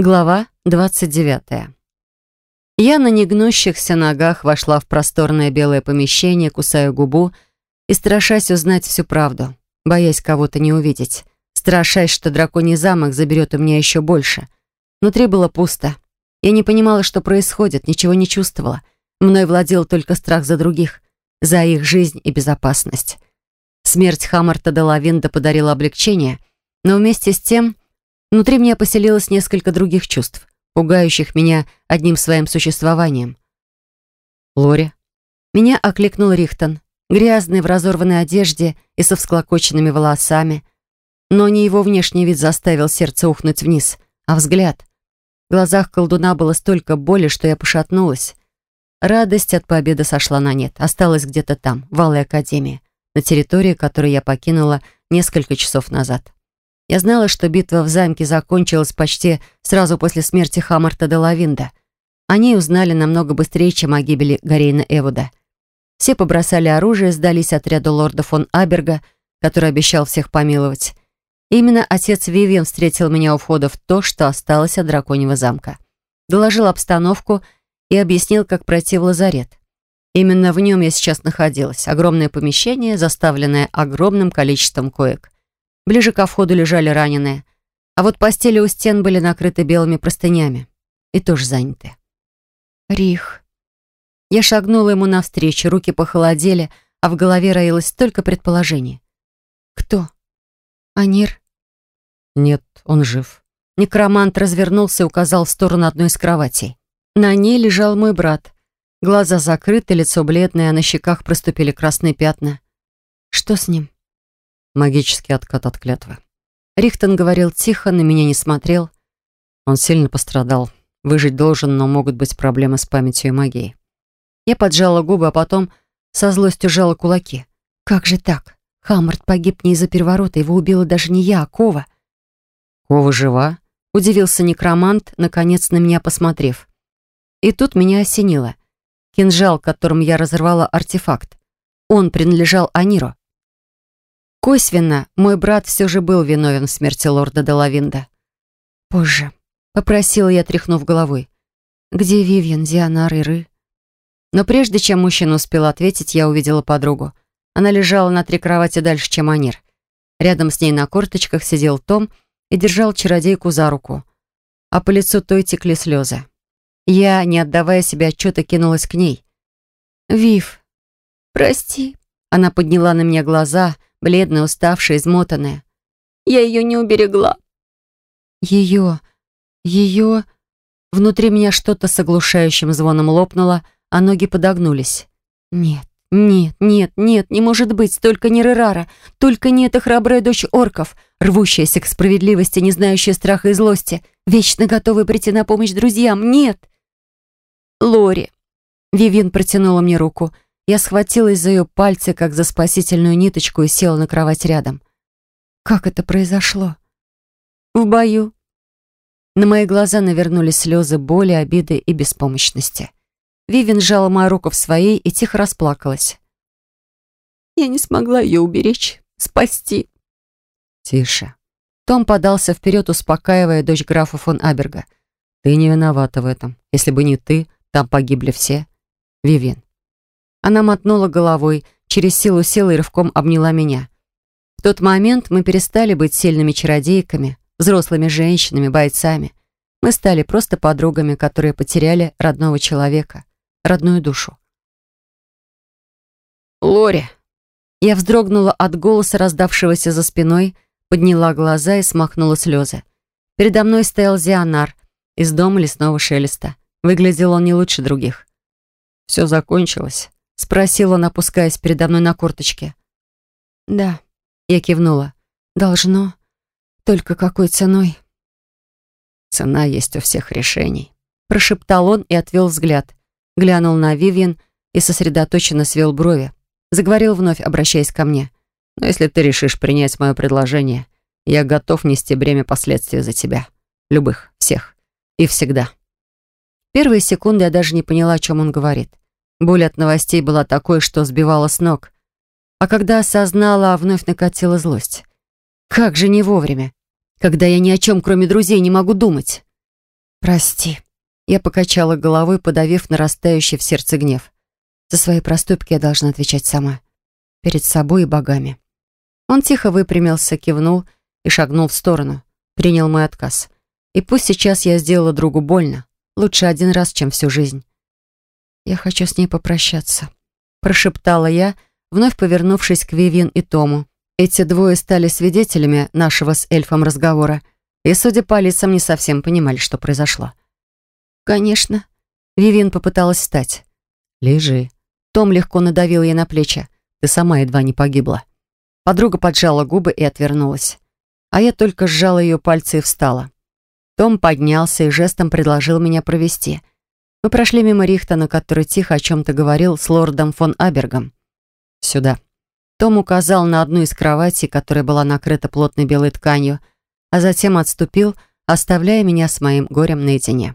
Глава 29. Я на негнущихся ногах вошла в просторное белое помещение, кусая губу и страшась узнать всю правду, боясь кого-то не увидеть, страшась, что драконий замок заберет у меня еще больше. Внутри было пусто. Я не понимала, что происходит, ничего не чувствовала. Мной владел только страх за других, за их жизнь и безопасность. Смерть Хаммарта де Лавинда подарила облегчение, но вместе с тем Внутри меня поселилось несколько других чувств, пугающих меня одним своим существованием. «Лори». Меня окликнул Рихтон, грязный, в разорванной одежде и со всклокоченными волосами. Но не его внешний вид заставил сердце ухнуть вниз, а взгляд. В глазах колдуна было столько боли, что я пошатнулась. Радость от победы сошла на нет, осталась где-то там, в Алой Академии, на территории, которую я покинула несколько часов назад. Я знала, что битва в замке закончилась почти сразу после смерти Хаммарта де Лавинда. Они узнали намного быстрее, чем о гибели Гарейна Эвуда. Все побросали оружие, сдались отряду лорда фон Аберга, который обещал всех помиловать. именно отец Вивиан встретил меня у входа в то, что осталось от драконьего замка. Доложил обстановку и объяснил, как пройти в лазарет. Именно в нем я сейчас находилась. Огромное помещение, заставленное огромным количеством коек. Ближе ко входу лежали раненые. А вот постели у стен были накрыты белыми простынями. И тоже заняты. Рих. Я шагнула ему навстречу, руки похолодели, а в голове роилось столько предположений. Кто? Анир? Нет, он жив. Некромант развернулся и указал в сторону одной из кроватей. На ней лежал мой брат. Глаза закрыты, лицо бледное, а на щеках проступили красные пятна. Что с ним? Магический откат от клятвы. Рихтон говорил тихо, на меня не смотрел. Он сильно пострадал. Выжить должен, но могут быть проблемы с памятью и магией. Я поджала губы, а потом со злостью жала кулаки. Как же так? Хаммард погиб не из-за переворота, его убила даже не я, а Кова. Кова жива? Удивился некромант, наконец на меня посмотрев. И тут меня осенило. Кинжал, которым я разорвала артефакт. Он принадлежал Аниру. Косвенно мой брат все же был виновен в смерти лорда Делавинда. Позже. Попросила я, тряхнув головой. «Где Вивьен, Дианар и Ры?» Но прежде чем мужчина успел ответить, я увидела подругу. Она лежала на три кровати дальше, чем Анир. Рядом с ней на корточках сидел Том и держал чародейку за руку. А по лицу той текли слезы. Я, не отдавая себе отчета, кинулась к ней. «Вив, прости». Она подняла на меня глаза — бледная, уставшая, измотанная. Я ее не уберегла. Ее, ее... Внутри меня что-то с оглушающим звоном лопнуло, а ноги подогнулись. Нет, нет, нет, нет, не может быть, только не Рерара, только не эта храбрая дочь орков, рвущаяся к справедливости, не знающая страха и злости, вечно готовая прийти на помощь друзьям, нет. Лори. Вивин протянула мне руку — я схватилась за ее пальцы, как за спасительную ниточку, и села на кровать рядом. Как это произошло? В бою. На мои глаза навернулись слезы боли, обиды и беспомощности. Вивин сжала мою руку в своей и тихо расплакалась. Я не смогла ее уберечь, спасти. Тише. Том подался вперед, успокаивая дочь графа фон Аберга. Ты не виновата в этом. Если бы не ты, там погибли все. Вивин, она мотнула головой, через силу села и рывком обняла меня. В тот момент мы перестали быть сильными чародейками, взрослыми женщинами, бойцами. Мы стали просто подругами, которые потеряли родного человека, родную душу. «Лори!» Я вздрогнула от голоса, раздавшегося за спиной, подняла глаза и смахнула слезы. Передо мной стоял Зионар из дома лесного шелеста. Выглядел он не лучше других. Все закончилось. — спросил он, опускаясь передо мной на корточке. «Да», — я кивнула. «Должно. Только какой ценой?» «Цена есть у всех решений», — прошептал он и отвел взгляд. Глянул на Вивьен и сосредоточенно свел брови. Заговорил вновь, обращаясь ко мне. «Но если ты решишь принять мое предложение, я готов нести бремя последствий за тебя. Любых, всех. И всегда». Первые секунды я даже не поняла, о чем он говорит. Боль от новостей была такой, что сбивала с ног. А когда осознала, вновь накатила злость. Как же не вовремя, когда я ни о чем, кроме друзей, не могу думать. «Прости». Я покачала головой, подавив нарастающий в сердце гнев. За свои проступки я должна отвечать сама. Перед собой и богами. Он тихо выпрямился, кивнул и шагнул в сторону. Принял мой отказ. И пусть сейчас я сделала другу больно. Лучше один раз, чем всю жизнь. «Я хочу с ней попрощаться», — прошептала я, вновь повернувшись к Вивин и Тому. Эти двое стали свидетелями нашего с эльфом разговора и, судя по лицам, не совсем понимали, что произошло. «Конечно». Вивин попыталась встать. «Лежи». Том легко надавил ей на плечи. «Ты сама едва не погибла». Подруга поджала губы и отвернулась. А я только сжала ее пальцы и встала. Том поднялся и жестом предложил меня провести. Мы прошли мимо Рихтона, который тихо о чем-то говорил с лордом фон Абергом. «Сюда». Том указал на одну из кроватей, которая была накрыта плотной белой тканью, а затем отступил, оставляя меня с моим горем наедине.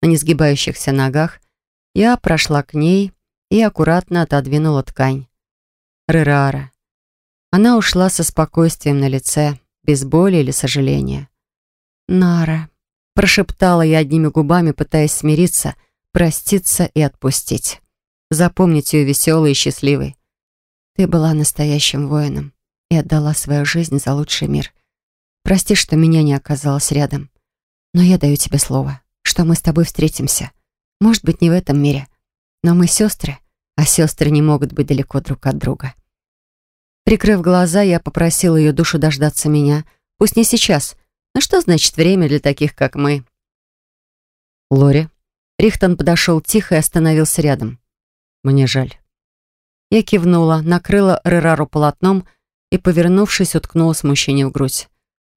На несгибающихся ногах я прошла к ней и аккуратно отодвинула ткань. Рерара. Она ушла со спокойствием на лице, без боли или сожаления. «Нара», — прошептала я одними губами, пытаясь смириться, проститься и отпустить. Запомнить ее веселой и счастливой. «Ты была настоящим воином и отдала свою жизнь за лучший мир. Прости, что меня не оказалось рядом. Но я даю тебе слово что мы с тобой встретимся. Может быть, не в этом мире. Но мы сестры, а сестры не могут быть далеко друг от друга. Прикрыв глаза, я попросила ее душу дождаться меня. Пусть не сейчас. Но что значит время для таких, как мы? Лори. Рихтон подошел тихо и остановился рядом. Мне жаль. Я кивнула, накрыла Рерару полотном и, повернувшись, уткнулась мужчине в грудь.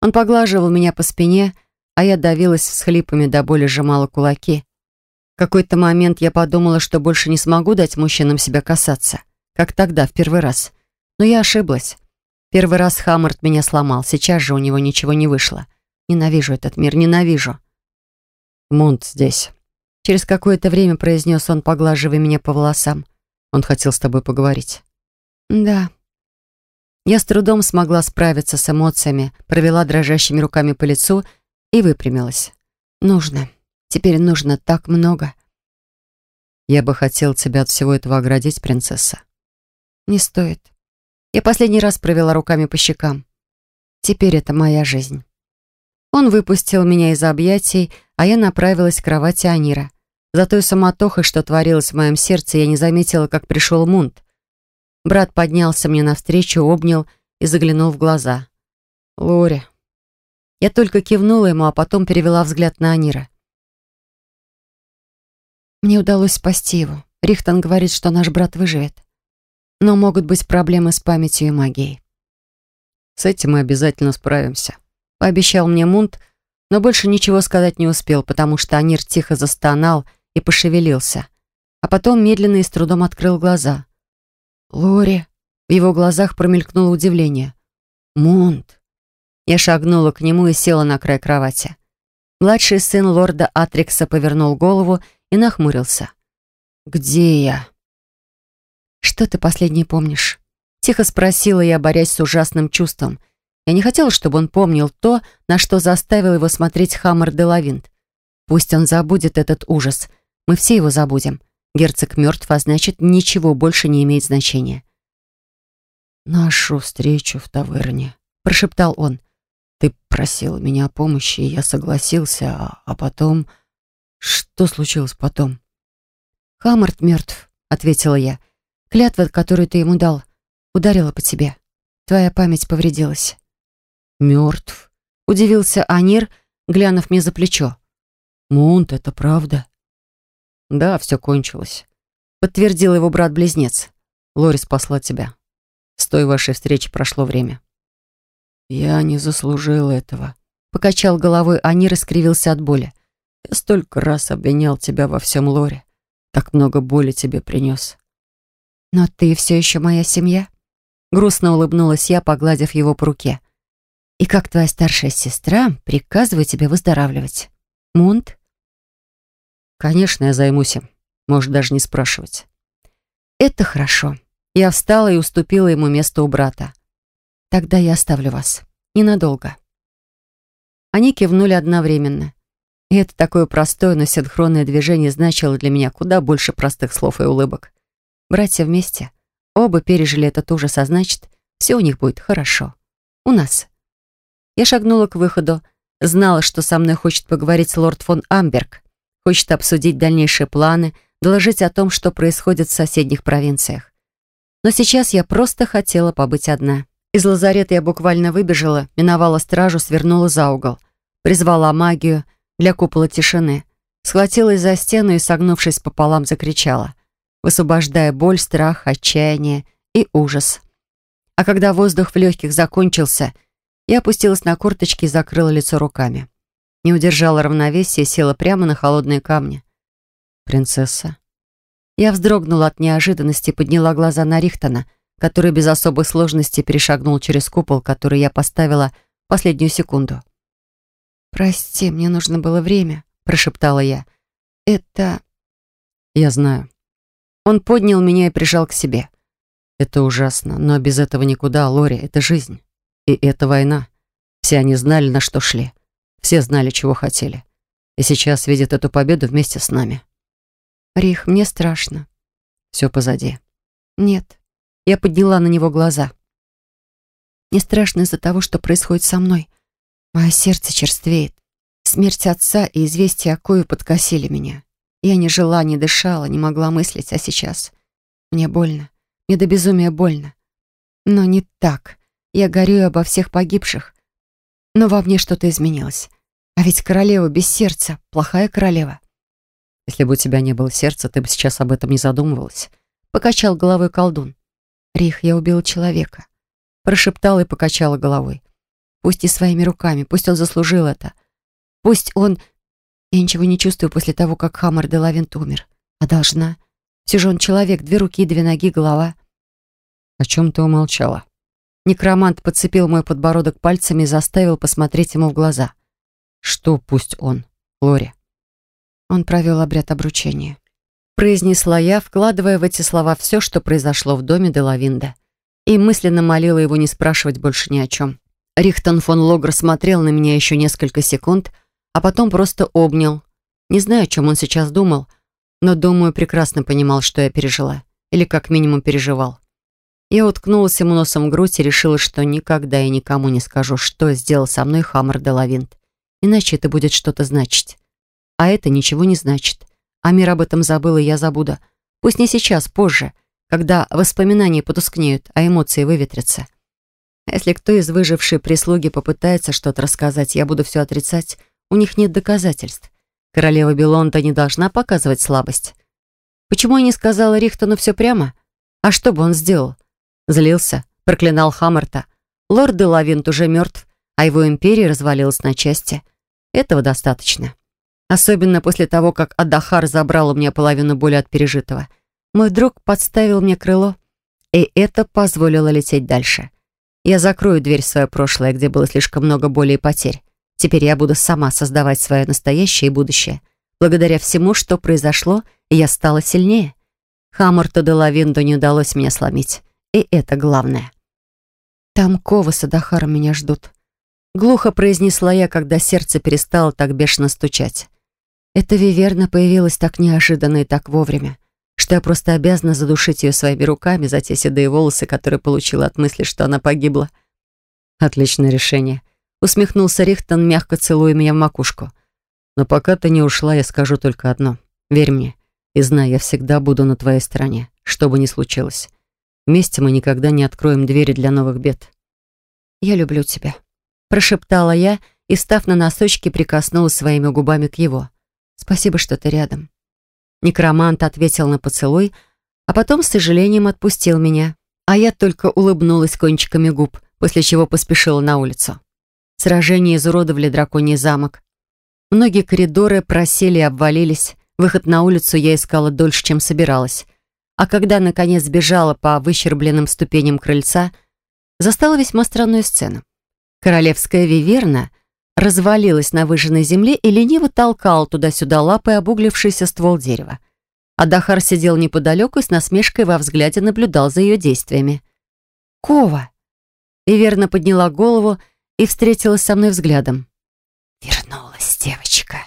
Он поглаживал меня по спине, а я давилась всхлипами до боли, сжимала кулаки. В какой-то момент я подумала, что больше не смогу дать мужчинам себя касаться, как тогда, в первый раз. Но я ошиблась. Первый раз Хаммард меня сломал, сейчас же у него ничего не вышло. Ненавижу этот мир, ненавижу. Мунт здесь. Через какое-то время произнес он, поглаживая меня по волосам. Он хотел с тобой поговорить. Да. Я с трудом смогла справиться с эмоциями, провела дрожащими руками по лицу и выпрямилась. «Нужно. Теперь нужно так много». «Я бы хотел тебя от всего этого оградить, принцесса». «Не стоит. Я последний раз провела руками по щекам. Теперь это моя жизнь». Он выпустил меня из объятий, а я направилась к кровати Анира. За той суматохой, что творилось в моем сердце, я не заметила, как пришел Мунт. Брат поднялся мне навстречу, обнял и заглянул в глаза. «Лори, я только кивнула ему, а потом перевела взгляд на Анира. Мне удалось спасти его. Рихтон говорит, что наш брат выживет. Но могут быть проблемы с памятью и магией. С этим мы обязательно справимся. Пообещал мне Мунт, но больше ничего сказать не успел, потому что Анир тихо застонал и пошевелился. А потом медленно и с трудом открыл глаза. «Лори!» В его глазах промелькнуло удивление. «Мунт!» Я шагнула к нему и села на край кровати. Младший сын лорда Атрикса повернул голову и нахмурился. «Где я?» «Что ты последний помнишь?» Тихо спросила я, борясь с ужасным чувством. Я не хотела, чтобы он помнил то, на что заставил его смотреть Хаммер де Лавинт. Пусть он забудет этот ужас. Мы все его забудем. Герцог мертв, а значит, ничего больше не имеет значения. «Нашу встречу в таверне», — прошептал он. Ты просил меня о помощи, и я согласился, а, а потом... Что случилось потом? Хаммард мертв, ответила я. Клятва, которую ты ему дал, ударила по тебе. Твоя память повредилась. Мертв? Удивился Анир, глянув мне за плечо. Мунт, это правда? Да, все кончилось. Подтвердил его брат-близнец. Лори спасла тебя. С той вашей встречи прошло время. «Я не заслужил этого», — покачал головой, а не раскривился от боли. «Я столько раз обвинял тебя во всем Лоре. Так много боли тебе принес». «Но ты все еще моя семья?» Грустно улыбнулась я, погладив его по руке. «И как твоя старшая сестра, приказываю тебе выздоравливать. Мунт?» «Конечно, я займусь им. Можешь даже не спрашивать». «Это хорошо». Я встала и уступила ему место у брата. Тогда я оставлю вас. Ненадолго. Они кивнули одновременно. И это такое простое, но синхронное движение значило для меня куда больше простых слов и улыбок. Братья вместе. Оба пережили этот ужас, а значит, все у них будет хорошо. У нас. Я шагнула к выходу. Знала, что со мной хочет поговорить лорд фон Амберг. Хочет обсудить дальнейшие планы, доложить о том, что происходит в соседних провинциях. Но сейчас я просто хотела побыть одна. Из лазарета я буквально выбежала, миновала стражу, свернула за угол. Призвала магию — для купола тишины. Схватилась за стену и, согнувшись пополам, закричала, высвобождая боль, страх, отчаяние и ужас. А когда воздух в легких закончился, я опустилась на корточки и закрыла лицо руками. Не удержала равновесия села прямо на холодные камни. «Принцесса». Я вздрогнула от неожиданности и подняла глаза на Рихтона, который без особой сложности перешагнул через купол, который я поставила в последнюю секунду. «Прости, мне нужно было время», — прошептала я. «Это...» «Я знаю». Он поднял меня и прижал к себе. «Это ужасно, но без этого никуда, Лори, это жизнь. И это война. Все они знали, на что шли. Все знали, чего хотели. И сейчас видят эту победу вместе с нами». «Рих, мне страшно». «Все позади». «Нет». Я подняла на него глаза. «Мне страшно из-за того, что происходит со мной. Мое сердце черствеет. Смерть отца и известие о Кою подкосили меня. Я не жила, не дышала, не могла мыслить, а сейчас... Мне больно. Мне до безумия больно. Но не так. Я горюю обо всех погибших. Но во мне что-то изменилось. А ведь королева без сердца, плохая королева. Если бы у тебя не было сердца, ты бы сейчас об этом не задумывалась. Покачал головой колдун. Рих, я убила человека. Прошептала и покачала головой. Пусть и своими руками, пусть он заслужил это. Пусть он... Я ничего не чувствую после того, как Хаммер де Лавент умер. А должна. Все же он человек, две руки, две ноги, голова. О чем ты умолчала? Некромант подцепил мой подбородок пальцами и заставил посмотреть ему в глаза. Что пусть он, Лори? Он провел обряд обручения. Произнесла я, вкладывая в эти слова все, что произошло в доме де Лавинда. И мысленно молила его не спрашивать больше ни о чем. Рихтон фон Логр смотрел на меня еще несколько секунд, а потом просто обнял. Не знаю, о чем он сейчас думал, но, думаю, прекрасно понимал, что я пережила. Или как минимум переживал. Я уткнулась ему носом в грудь и решила, что никогда и никому не скажу, что сделал со мной Хаммер де Лавинт. Иначе это будет что-то значить. А это ничего не значит. А мир об этом забыл, и я забуду. Пусть не сейчас, позже, когда воспоминания потускнеют, а эмоции выветрятся. Если кто из выжившей прислуги попытается что-то рассказать, я буду все отрицать. У них нет доказательств. Королева Белонда не должна показывать слабость. Почему я не сказала Рихтону все прямо? А что бы он сделал? Злился, проклинал Хаммерта. Лорд де Лавинт уже мертв, а его империя развалилась на части. Этого достаточно. Особенно после того, как Адахар забрал у меня половину боли от пережитого. Мой друг подставил мне крыло, и это позволило лететь дальше. Я закрою дверь в свое прошлое, где было слишком много боли и потерь. Теперь я буду сама создавать свое настоящее и будущее. Благодаря всему, что произошло, я стала сильнее. Хаммарту де Лавинду не удалось меня сломить. И это главное. «Там Кова с Адахаром меня ждут», — глухо произнесла я, когда сердце перестало так бешено стучать. Это Виверна появилась так неожиданно и так вовремя что я просто обязана задушить ее своими руками за те седые волосы, которые получила от мысли, что она погибла. Отличное решение. Усмехнулся Рихтон, мягко целуя меня в макушку. Но пока ты не ушла, я скажу только одно. Верь мне. И знай, я всегда буду на твоей стороне, что бы ни случилось. Вместе мы никогда не откроем двери для новых бед. «Я люблю тебя», — прошептала я и, став на носочки, прикоснулась своими губами к его. «Спасибо, что ты рядом». Некромант ответил на поцелуй, а потом с сожалением отпустил меня. А я только улыбнулась кончиками губ, после чего поспешила на улицу. Сражения изуродовали драконий замок. Многие коридоры просели и обвалились. Выход на улицу я искала дольше, чем собиралась. А когда, наконец, сбежала по выщербленным ступеням крыльца, застала весьма странную сцену. Королевская виверна — развалилась на выжженной земле и лениво толкал туда-сюда лапой обуглившийся ствол дерева. Адахар сидел неподалеку и с насмешкой во взгляде наблюдал за ее действиями. «Кова!» И верно подняла голову и встретилась со мной взглядом. «Вернулась девочка»,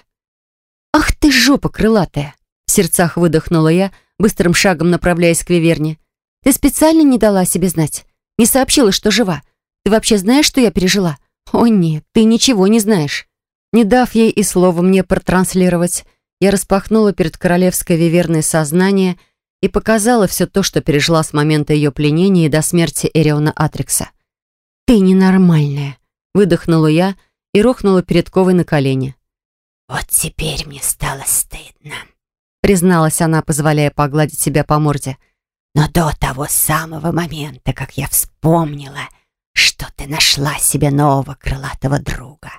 жопа крылатая!» В сердцах выдохнула я, быстрым шагом направляясь к Виверне. «Ты специально не дала себе знать? Не сообщила, что жива? Ты вообще знаешь, что я пережила? О нет, ты ничего не знаешь!» Не дав ей и слова мне протранслировать, я распахнула перед королевской виверной сознание и показала все то, что пережила с момента ее пленения до смерти Эриона Атрикса. «Ты ненормальная!» — выдохнула я и рухнула перед Ковой на колени. «Вот теперь мне стало стыдно», — призналась она, позволяя погладить себя по морде. «Но до того самого момента, как я вспомнила, что ты нашла себе нового крылатого друга».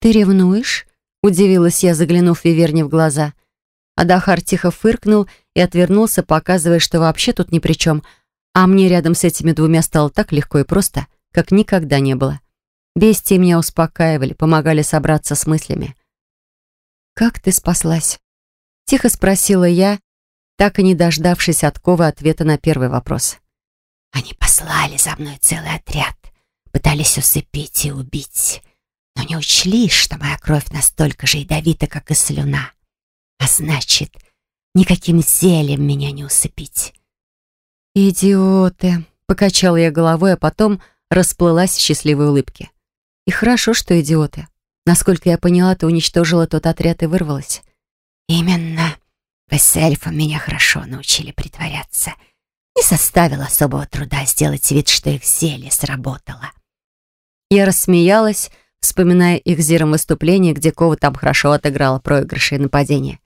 «Ты ревнуешь?» — удивилась я, заглянув Виверне в глаза. Адахар тихо фыркнул и отвернулся, показывая, что вообще тут ни при чем, а мне рядом с этими двумя стало так легко и просто, как никогда не было. Бестии меня успокаивали, помогали собраться с мыслями. «Как ты спаслась?» — тихо спросила я, так и не дождавшись от Ковы ответа на первый вопрос. «Они послали за мной целый отряд, пытались усыпить и убить, но не учли, что моя кровь настолько же ядовита, как и слюна. А значит, никаким зельем меня не усыпить». «Идиоты!» — покачала я головой, а потом расплылась в счастливой улыбке. И хорошо, что идиоты. Насколько я поняла, ты уничтожила тот отряд и вырвалась. Именно. Вы с эльфом меня хорошо научили притворяться. Не составило особого труда сделать вид, что их зелье сработало. Я рассмеялась, вспоминая их зиром выступление, где Кова там хорошо отыграла проигрыши и нападения.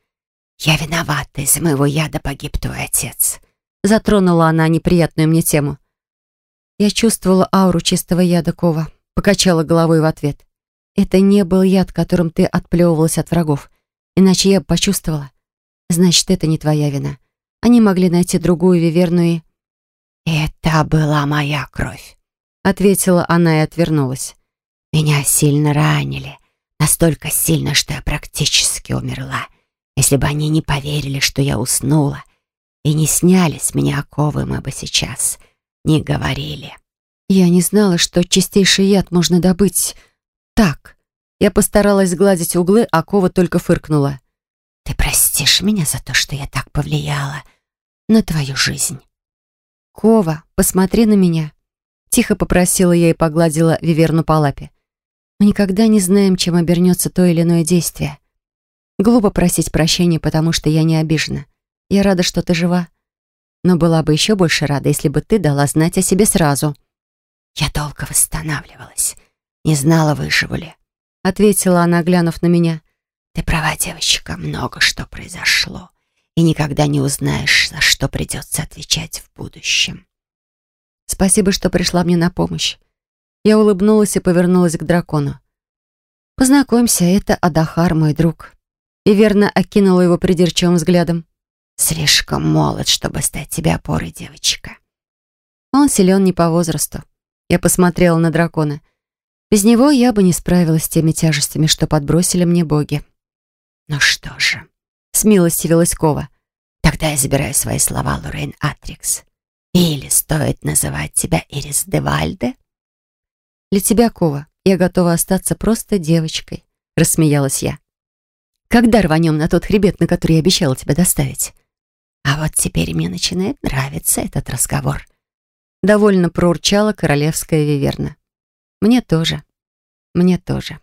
«Я виновата, из-за моего яда погиб твой отец». Затронула она неприятную мне тему. Я чувствовала ауру чистого яда Кова. Покачала головой в ответ. Это не был яд, которым ты отплевывалась от врагов. Иначе я бы почувствовала. Значит, это не твоя вина. Они могли найти другую виверну и... «Это была моя кровь», — ответила она и отвернулась. «Меня сильно ранили. Настолько сильно, что я практически умерла. Если бы они не поверили, что я уснула, и не сняли с меня оковы, мы бы сейчас не говорили». Я не знала, что чистейший яд можно добыть так. Я постаралась сгладить углы, а Кова только фыркнула. «Ты простишь меня за то, что я так повлияла на твою жизнь?» «Кова, посмотри на меня», — тихо попросила я и погладила Виверну по лапе. «Мы никогда не знаем, чем обернется то или иное действие. Глупо просить прощения, потому что я не обижена. Я рада, что ты жива. Но была бы еще больше рада, если бы ты дала знать о себе сразу». «Я долго восстанавливалась. Не знала, выживу ли», — ответила она, глянув на меня. «Ты права, девочка, много что произошло, и никогда не узнаешь, за что придется отвечать в будущем». «Спасибо, что пришла мне на помощь». Я улыбнулась и повернулась к дракону. «Познакомься, это Адахар, мой друг». И верно окинула его придирчивым взглядом. «Слишком молод, чтобы стать тебе опорой, девочка». Он силен не по возрасту. Я посмотрела на дракона. Без него я бы не справилась с теми тяжестями, что подбросили мне боги. «Ну что же», — смилостивилась Кова. «Тогда я забираю свои слова, Лорейн Атрикс. Или стоит называть тебя Ирис де Вальде?» «Для тебя, Кова, я готова остаться просто девочкой», — рассмеялась я. «Когда рванем на тот хребет, на который я обещала тебя доставить?» «А вот теперь мне начинает нравиться этот разговор», Довольно проурчала королевская виверна. Мне тоже. Мне тоже.